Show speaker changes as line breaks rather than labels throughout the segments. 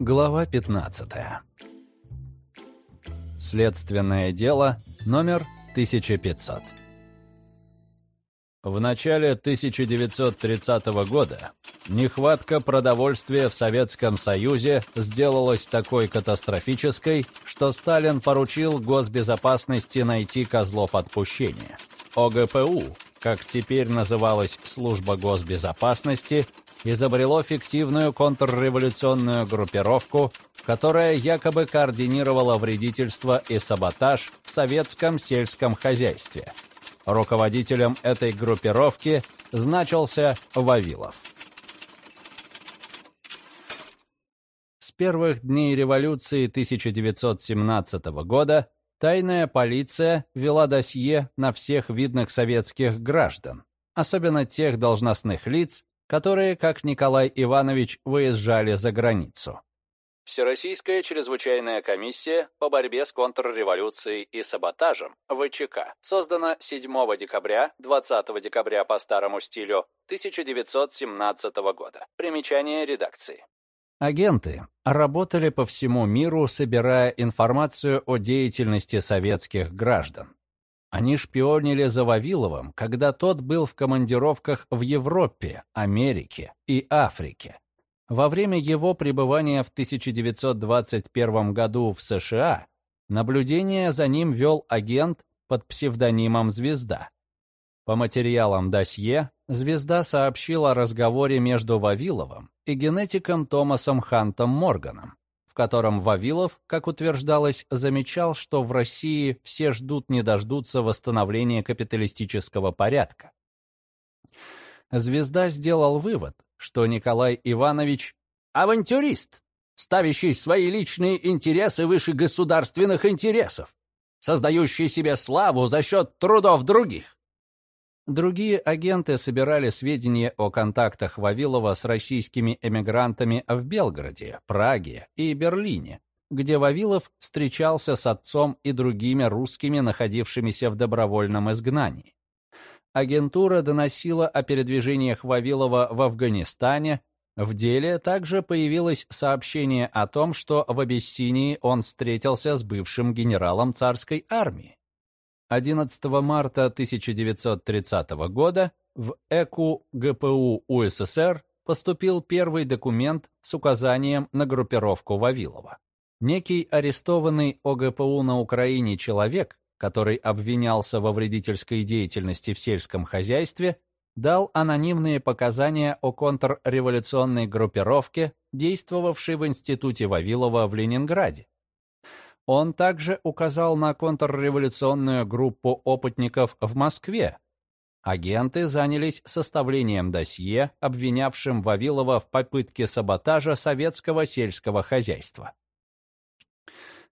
Глава 15. Следственное дело номер 1500. В начале 1930 года нехватка продовольствия в Советском Союзе сделалась такой катастрофической, что Сталин поручил госбезопасности найти козлов отпущения. ОГПУ, как теперь называлась служба госбезопасности, изобрело фиктивную контрреволюционную группировку, которая якобы координировала вредительство и саботаж в советском сельском хозяйстве. Руководителем этой группировки значился Вавилов. С первых дней революции 1917 года тайная полиция вела досье на всех видных советских граждан, особенно тех должностных лиц, которые, как Николай Иванович, выезжали за границу. Всероссийская чрезвычайная комиссия по борьбе с контрреволюцией и саботажем ВЧК создана 7 декабря 20 декабря по старому стилю 1917 года. Примечание редакции. Агенты работали по всему миру, собирая информацию о деятельности советских граждан. Они шпионили за Вавиловым, когда тот был в командировках в Европе, Америке и Африке. Во время его пребывания в 1921 году в США наблюдение за ним вел агент под псевдонимом «Звезда». По материалам досье «Звезда» сообщила о разговоре между Вавиловым и генетиком Томасом Хантом Морганом, котором Вавилов, как утверждалось, замечал, что в России все ждут не дождутся восстановления капиталистического порядка. Звезда сделал вывод, что Николай Иванович – авантюрист, ставящий свои личные интересы выше государственных интересов, создающий себе славу за счет трудов других. Другие агенты собирали сведения о контактах Вавилова с российскими эмигрантами в Белгороде, Праге и Берлине, где Вавилов встречался с отцом и другими русскими, находившимися в добровольном изгнании. Агентура доносила о передвижениях Вавилова в Афганистане. В деле также появилось сообщение о том, что в Абиссинии он встретился с бывшим генералом царской армии. 11 марта 1930 года в ЭКУ ГПУ УССР поступил первый документ с указанием на группировку Вавилова. Некий арестованный ОГПУ на Украине человек, который обвинялся во вредительской деятельности в сельском хозяйстве, дал анонимные показания о контрреволюционной группировке, действовавшей в институте Вавилова в Ленинграде. Он также указал на контрреволюционную группу опытников в Москве. Агенты занялись составлением досье, обвинявшим Вавилова в попытке саботажа советского сельского хозяйства.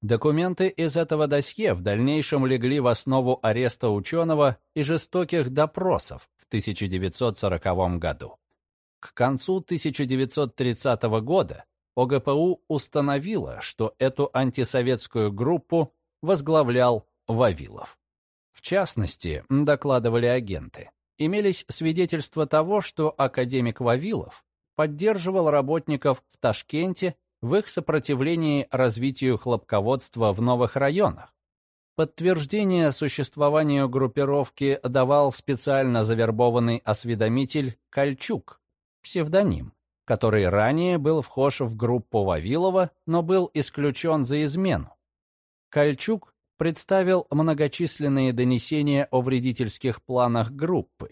Документы из этого досье в дальнейшем легли в основу ареста ученого и жестоких допросов в 1940 году. К концу 1930 года ОГПУ установила, что эту антисоветскую группу возглавлял Вавилов. В частности, докладывали агенты, имелись свидетельства того, что академик Вавилов поддерживал работников в Ташкенте в их сопротивлении развитию хлопководства в новых районах. Подтверждение существованию группировки давал специально завербованный осведомитель Кольчук, псевдоним, который ранее был вхож в группу Вавилова, но был исключен за измену. Кольчук представил многочисленные донесения о вредительских планах группы.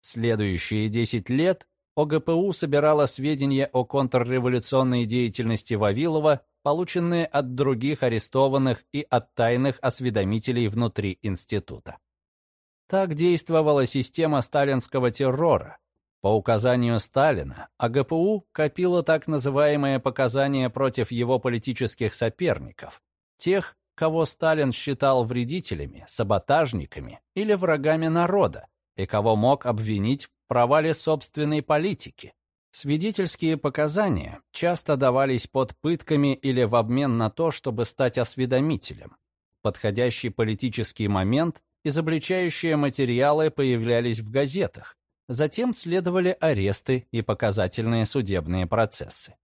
Следующие 10 лет ОГПУ собирала сведения о контрреволюционной деятельности Вавилова, полученные от других арестованных и от тайных осведомителей внутри института. Так действовала система сталинского террора, по указанию Сталина, АГПУ копила так называемые показания против его политических соперников, тех, кого Сталин считал вредителями, саботажниками или врагами народа, и кого мог обвинить в провале собственной политики. Свидетельские показания часто давались под пытками или в обмен на то, чтобы стать осведомителем. В подходящий политический момент изобличающие материалы появлялись в газетах, Затем следовали аресты и показательные судебные процессы.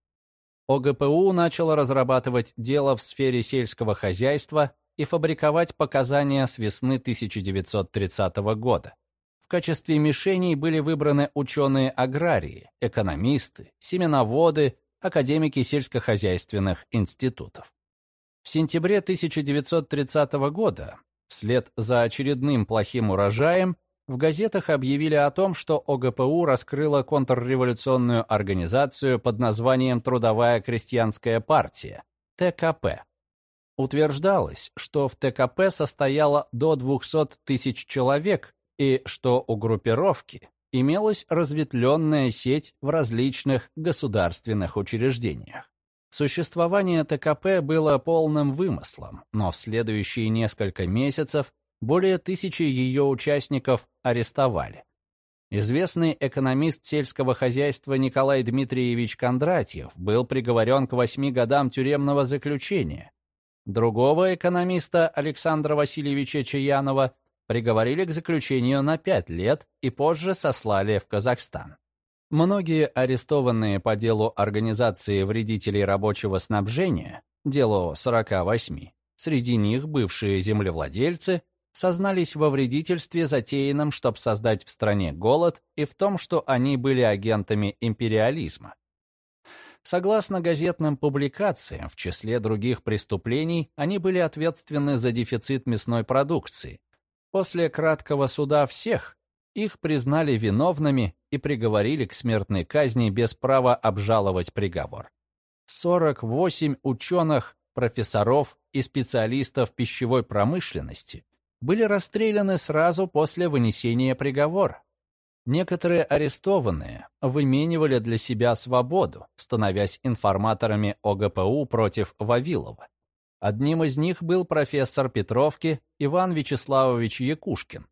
ОГПУ начало разрабатывать дело в сфере сельского хозяйства и фабриковать показания с весны 1930 года. В качестве мишеней были выбраны ученые-аграрии, экономисты, семеноводы, академики сельскохозяйственных институтов. В сентябре 1930 года, вслед за очередным плохим урожаем, в газетах объявили о том, что ОГПУ раскрыла контрреволюционную организацию под названием Трудовая крестьянская партия, ТКП. Утверждалось, что в ТКП состояло до 200 тысяч человек и что у группировки имелась разветвленная сеть в различных государственных учреждениях. Существование ТКП было полным вымыслом, но в следующие несколько месяцев более тысячи ее участников арестовали. Известный экономист сельского хозяйства Николай Дмитриевич Кондратьев был приговорен к восьми годам тюремного заключения. Другого экономиста Александра Васильевича Чаянова приговорили к заключению на 5 лет и позже сослали в Казахстан. Многие арестованные по делу организации вредителей рабочего снабжения, делу 48, среди них бывшие землевладельцы, сознались во вредительстве, затеянном, чтобы создать в стране голод, и в том, что они были агентами империализма. Согласно газетным публикациям, в числе других преступлений, они были ответственны за дефицит мясной продукции, После краткого суда всех их признали виновными и приговорили к смертной казни без права обжаловать приговор. 48 ученых, профессоров и специалистов пищевой промышленности были расстреляны сразу после вынесения приговора. Некоторые арестованные выменивали для себя свободу, становясь информаторами ОГПУ против Вавилова. Одним из них был профессор Петровки Иван Вячеславович Якушкин.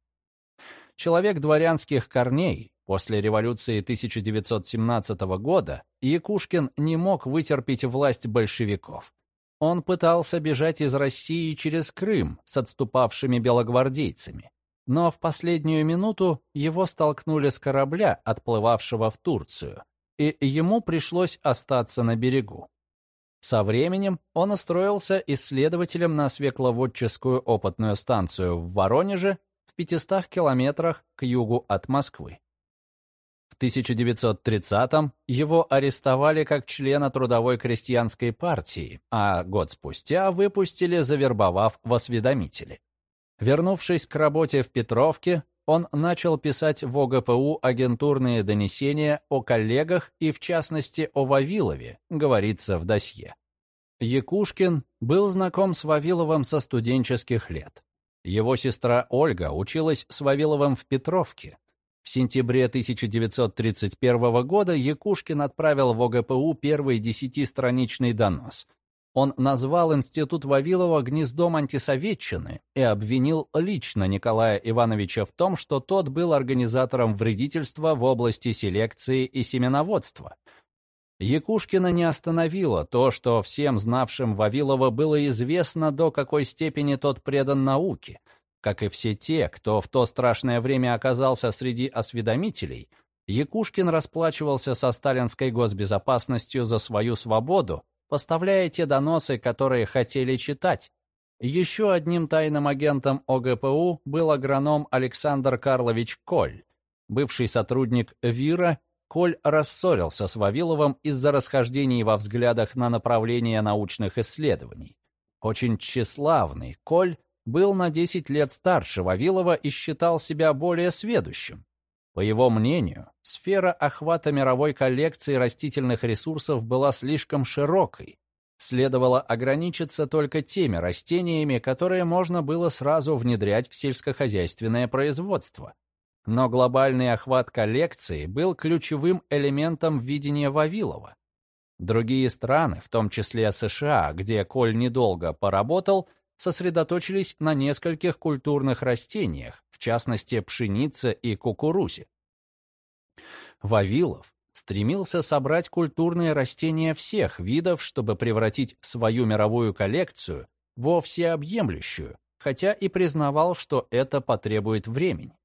Человек дворянских корней, после революции 1917 года Якушкин не мог вытерпеть власть большевиков. Он пытался бежать из России через Крым с отступавшими белогвардейцами. Но в последнюю минуту его столкнули с корабля, отплывавшего в Турцию, и ему пришлось остаться на берегу. Со временем он устроился исследователем на свекловодческую опытную станцию в Воронеже в 500 километрах к югу от Москвы. В 1930-м его арестовали как члена Трудовой крестьянской партии, а год спустя выпустили, завербовав в осведомители. Вернувшись к работе в Петровке, он начал писать в ОГПУ агентурные донесения о коллегах и, в частности, о Вавилове, говорится в досье. Якушкин был знаком с Вавиловым со студенческих лет. Его сестра Ольга училась с Вавиловым в Петровке. В сентябре 1931 года Якушкин отправил в ОГПУ первый десятистраничный донос, он назвал институт Вавилова гнездом антисоветчины и обвинил лично Николая Ивановича в том, что тот был организатором вредительства в области селекции и семеноводства. Якушкина не остановило то, что всем знавшим Вавилова было известно, до какой степени тот предан науке, как и все те, кто в то страшное время оказался среди осведомителей – Якушкин расплачивался со сталинской госбезопасностью за свою свободу поставляя те доносы, которые хотели читать. Еще одним тайным агентом ОГПУ был агроном Александр Карлович Коль. Бывший сотрудник ВИРа, Коль рассорился с Вавиловым из-за расхождений во взглядах на направление научных исследований. Очень тщеславный Коль был на 10 лет старше Вавилова и считал себя более сведущим. По его мнению, сфера охвата мировой коллекции растительных ресурсов была слишком широкой. Следовало ограничиться только теми растениями, которые можно было сразу внедрять в сельскохозяйственное производство. Но глобальный охват коллекции был ключевым элементом видения Вавилова. Другие страны, в том числе США, где Коль недолго поработал, сосредоточились на нескольких культурных растениях, в частности пшенице и кукурузе. Вавилов стремился собрать культурные растения всех видов, чтобы превратить свою мировую коллекцию во всеобъемлющую, хотя и признавал, что это потребует времени.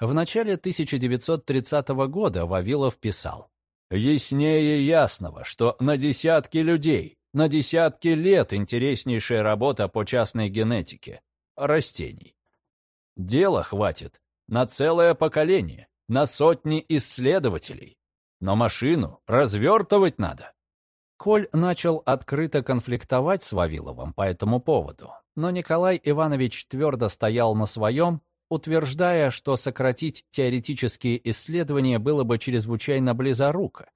В начале 1930 года Вавилов писал Яснее ясного, что на десятки людей, на десятки лет интереснейшая работа по частной генетике растений. Дела хватит на целое поколение, на сотни исследователей. Но машину развертывать надо. Коль начал открыто конфликтовать с Вавиловым по этому поводу, но Николай Иванович твердо стоял на своем, утверждая, что сократить теоретические исследования было бы чрезвычайно близоруко.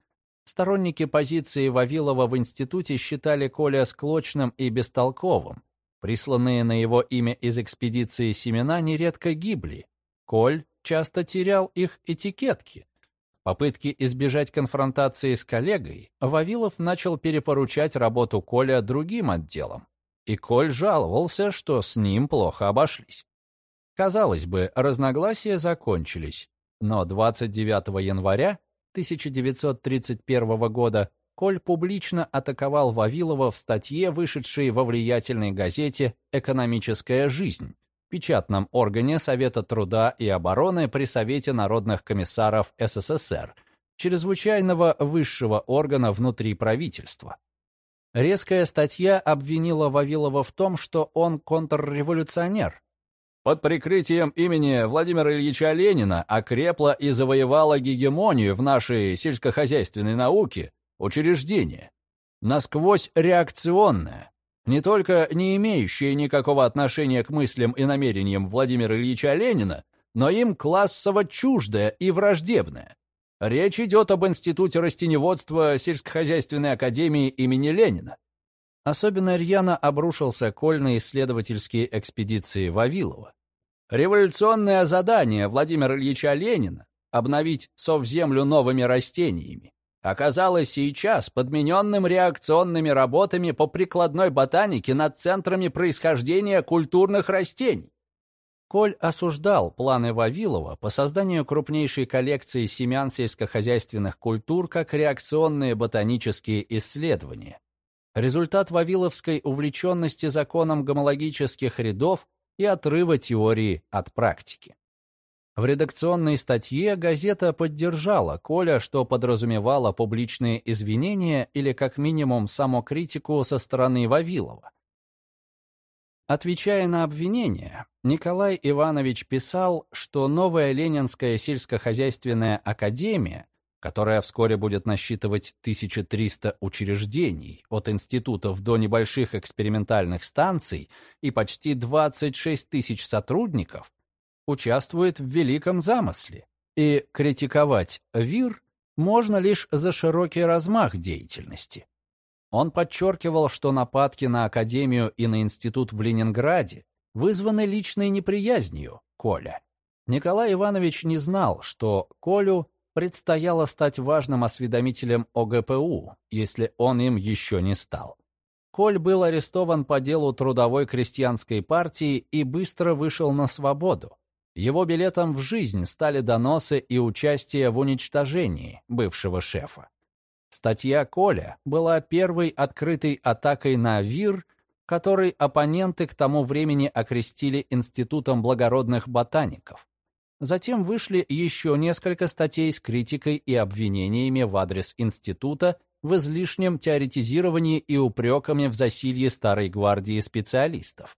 Сторонники позиции Вавилова в институте считали Коля склочным и бестолковым. Присланные на его имя из экспедиции семена нередко гибли. Коль часто терял их этикетки. В попытке избежать конфронтации с коллегой, Вавилов начал перепоручать работу Коля другим отделам. И Коль жаловался, что с ним плохо обошлись. Казалось бы, разногласия закончились, но 29 января 1931 года Коль публично атаковал Вавилова в статье, вышедшей во влиятельной газете «Экономическая жизнь», печатном органе Совета труда и обороны при Совете народных комиссаров СССР, чрезвычайного высшего органа внутри правительства. Резкая статья обвинила Вавилова в том, что он контрреволюционер, под прикрытием имени Владимира Ильича Ленина окрепла и завоевала гегемонию в нашей сельскохозяйственной науке учреждение. Насквозь реакционное, не только не имеющее никакого отношения к мыслям и намерениям Владимира Ильича Ленина, но им классово чуждое и враждебное. Речь идет об Институте растеневодства сельскохозяйственной академии имени Ленина. Особенно рьяно обрушился кольно-исследовательские экспедиции Вавилова. Революционное задание Владимира Ильича Ленина обновить совземлю новыми растениями оказалось сейчас подмененным реакционными работами по прикладной ботанике над центрами происхождения культурных растений. Коль осуждал планы Вавилова по созданию крупнейшей коллекции семян сельскохозяйственных культур как реакционные ботанические исследования, результат вавиловской увлеченности законом гомологических рядов и отрыва теории от практики. В редакционной статье газета поддержала Коля, что подразумевало публичные извинения или как минимум самокритику со стороны Вавилова. Отвечая на обвинения, Николай Иванович писал, что новая Ленинская сельскохозяйственная академия которая вскоре будет насчитывать 1300 учреждений, от институтов до небольших экспериментальных станций и почти 26 тысяч сотрудников, участвует в великом замысле, и критиковать ВИР можно лишь за широкий размах деятельности. Он подчеркивал, что нападки на Академию и на институт в Ленинграде вызваны личной неприязнью Коля. Николай Иванович не знал, что Колю предстояло стать важным осведомителем ОГПУ, если он им еще не стал. Коль был арестован по делу трудовой крестьянской партии и быстро вышел на свободу. Его билетом в жизнь стали доносы и участие в уничтожении бывшего шефа. Статья Коля была первой открытой атакой на ВИР, который оппоненты к тому времени окрестили Институтом благородных ботаников. Затем вышли еще несколько статей с критикой и обвинениями в адрес института в излишнем теоретизировании и упреками в засилье старой гвардии специалистов.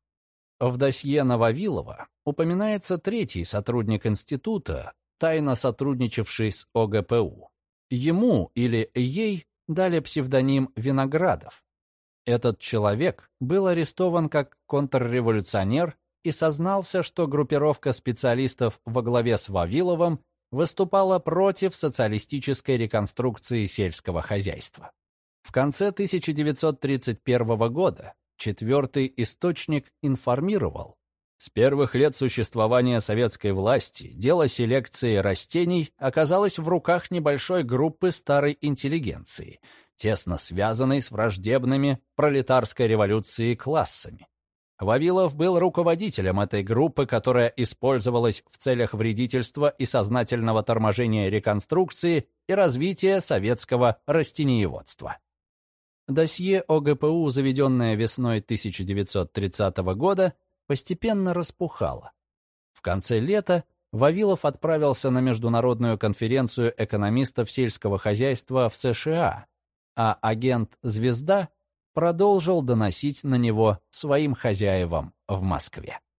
В досье Нововилова упоминается третий сотрудник института, тайно сотрудничавший с ОГПУ. Ему или ей дали псевдоним Виноградов. Этот человек был арестован как контрреволюционер и сознался, что группировка специалистов во главе с Вавиловым выступала против социалистической реконструкции сельского хозяйства. В конце 1931 года четвертый источник информировал, с первых лет существования советской власти дело селекции растений оказалось в руках небольшой группы старой интеллигенции, тесно связанной с враждебными пролетарской революцией классами. Вавилов был руководителем этой группы, которая использовалась в целях вредительства и сознательного торможения реконструкции и развития советского растениеводства. Досье ОГПУ, заведенное весной 1930 года, постепенно распухало. В конце лета Вавилов отправился на международную конференцию экономистов сельского хозяйства в США, а агент «Звезда» продолжил доносить на него своим хозяевам в Москве.